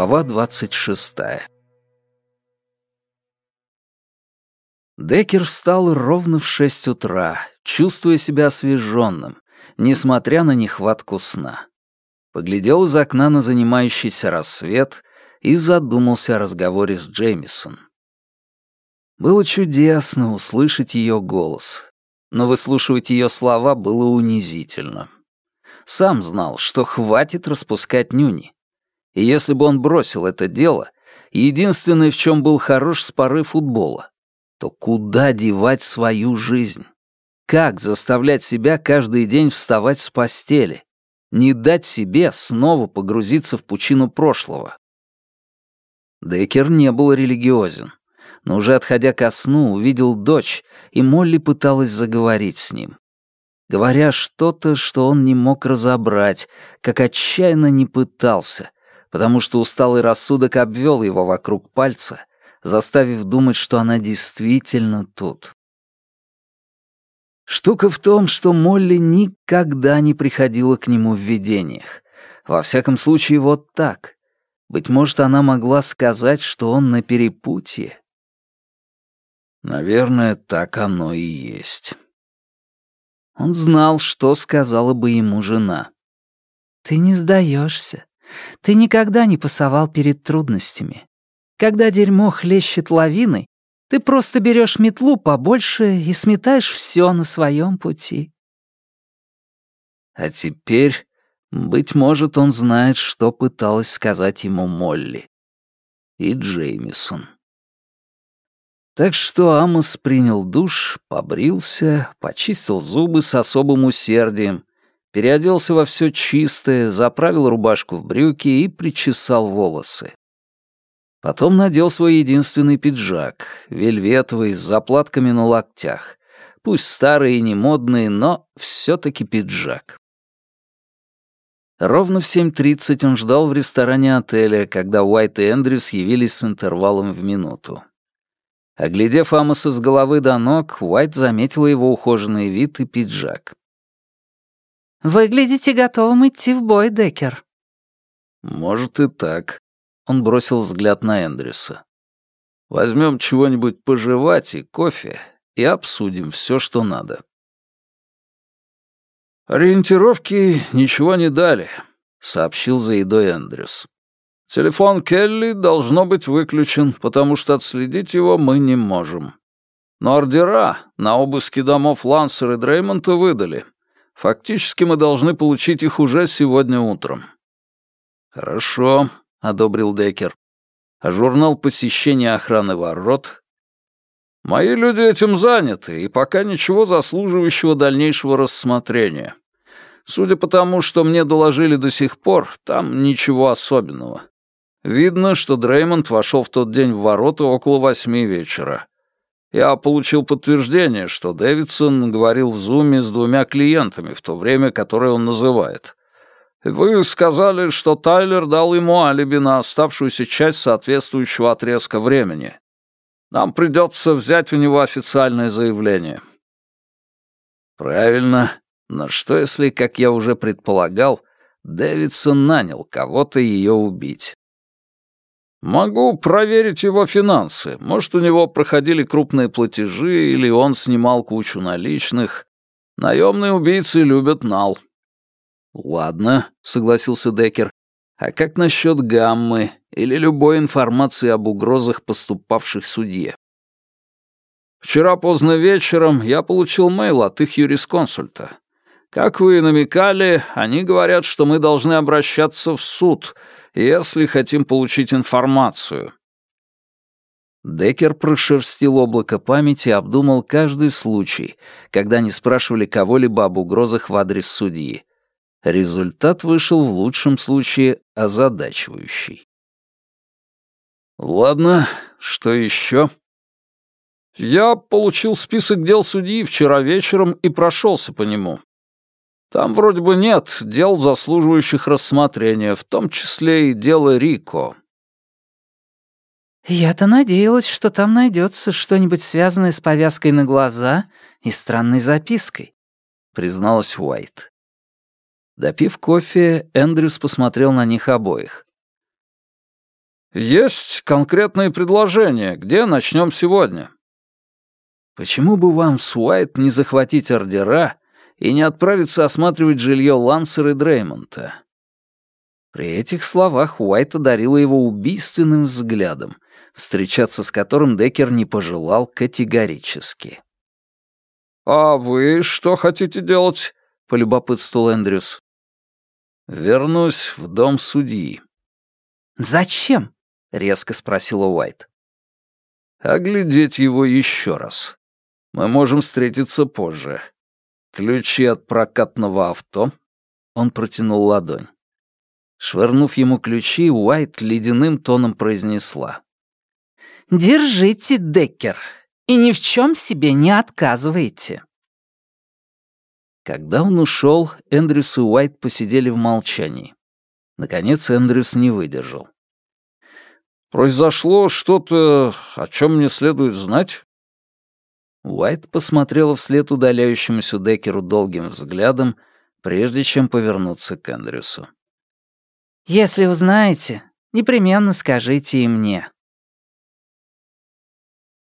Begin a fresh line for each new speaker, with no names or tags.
Глава двадцать шестая. Деккер встал ровно в шесть утра, чувствуя себя освеженным, несмотря на нехватку сна. Поглядел из окна на занимающийся рассвет и задумался о разговоре с Джеймисон. Было чудесно услышать ее голос, но выслушивать ее слова было унизительно. Сам знал, что хватит распускать нюни. И если бы он бросил это дело, единственное, в чем был хорош с поры футбола, то куда девать свою жизнь? Как заставлять себя каждый день вставать с постели? Не дать себе снова погрузиться в пучину прошлого? Деккер не был религиозен, но уже отходя ко сну, увидел дочь, и Молли пыталась заговорить с ним. Говоря что-то, что он не мог разобрать, как отчаянно не пытался, потому что усталый рассудок обвел его вокруг пальца, заставив думать, что она действительно тут. Штука в том, что Молли никогда не приходила к нему в видениях. Во всяком случае, вот так. Быть может, она могла сказать, что он на перепутье. Наверное, так оно и есть. Он знал, что сказала бы ему жена.
«Ты не сдаешься. Ты никогда не пасовал перед трудностями. Когда дерьмо хлещет лавиной, ты просто берешь метлу побольше и сметаешь все на своем пути.
А теперь, быть может, он знает, что пыталась сказать ему Молли. И Джеймисон. Так что Амос принял душ, побрился, почистил зубы с особым усердием, переоделся во все чистое, заправил рубашку в брюки и причесал волосы. Потом надел свой единственный пиджак, вельветовый, с заплатками на локтях. Пусть старый и не модный, но все-таки пиджак. Ровно в 7.30 он ждал в ресторане отеля, когда Уайт и Эндрюс явились с интервалом в минуту. Оглядев Амоса с головы до ног, Уайт заметила его ухоженный вид и пиджак.
«Выглядите готовым идти в бой, Деккер».
«Может и так», он бросил взгляд на Эндрюса. «Возьмем чего-нибудь пожевать и кофе, и обсудим все, что надо». «Ориентировки ничего не дали», — сообщил за едой Эндрюс. «Телефон Келли должно быть выключен, потому что отследить его мы не можем. Но ордера на обыски домов Лансер и Дреймонта выдали. Фактически мы должны получить их уже сегодня утром». «Хорошо», — одобрил Деккер. «А журнал посещения охраны ворот?» «Мои люди этим заняты, и пока ничего заслуживающего дальнейшего рассмотрения. Судя по тому, что мне доложили до сих пор, там ничего особенного. Видно, что Дреймонд вошел в тот день в ворота около восьми вечера. Я получил подтверждение, что Дэвидсон говорил в зуме с двумя клиентами в то время, которое он называет. Вы сказали, что Тайлер дал ему алиби на оставшуюся часть соответствующего отрезка времени. Нам придется взять у него официальное заявление. Правильно. Но что если, как я уже предполагал, Дэвидсон нанял кого-то ее убить? Могу проверить его финансы. Может, у него проходили крупные платежи, или он снимал кучу наличных. Наемные убийцы любят нал. «Ладно», — согласился Деккер. «А как насчет гаммы или любой информации об угрозах, поступавших судье?» «Вчера поздно вечером я получил мейл от их юрисконсульта. Как вы и намекали, они говорят, что мы должны обращаться в суд, если хотим получить информацию». Деккер прошерстил облако памяти и обдумал каждый случай, когда не спрашивали кого-либо об угрозах в адрес судьи. Результат вышел в лучшем случае озадачивающий. «Ладно, что еще?» «Я получил список дел судьи вчера вечером и прошелся по нему. Там вроде бы нет дел, заслуживающих рассмотрения, в том числе и дело Рико».
«Я-то надеялась, что там найдется что-нибудь связанное с повязкой на глаза и странной запиской», — призналась Уайт. Допив кофе, Эндрюс посмотрел на них обоих.
«Есть конкретные предложения. Где начнем сегодня?»
«Почему бы вам с Уайт не захватить ордера и не отправиться осматривать жилье Лансер и Дреймонта?» При этих словах Уайт одарила его убийственным взглядом, встречаться с которым Деккер не пожелал категорически.
«А вы что хотите делать?» — полюбопытствовал Эндрюс.
«Вернусь в дом судьи».
«Зачем?» — резко спросила Уайт.
«Оглядеть его еще раз. Мы можем встретиться позже. Ключи от прокатного авто?» Он протянул ладонь. Швырнув ему ключи, Уайт ледяным тоном произнесла.
«Держите, Деккер, и ни в чем себе не отказывайте».
Когда он ушел, Эндрюс и Уайт посидели в молчании. Наконец Эндрюс не выдержал.
«Произошло что-то, о чем мне следует знать?»
Уайт посмотрела вслед удаляющемуся Деккеру долгим взглядом, прежде чем повернуться к Эндрюсу.
«Если узнаете, непременно скажите и мне»,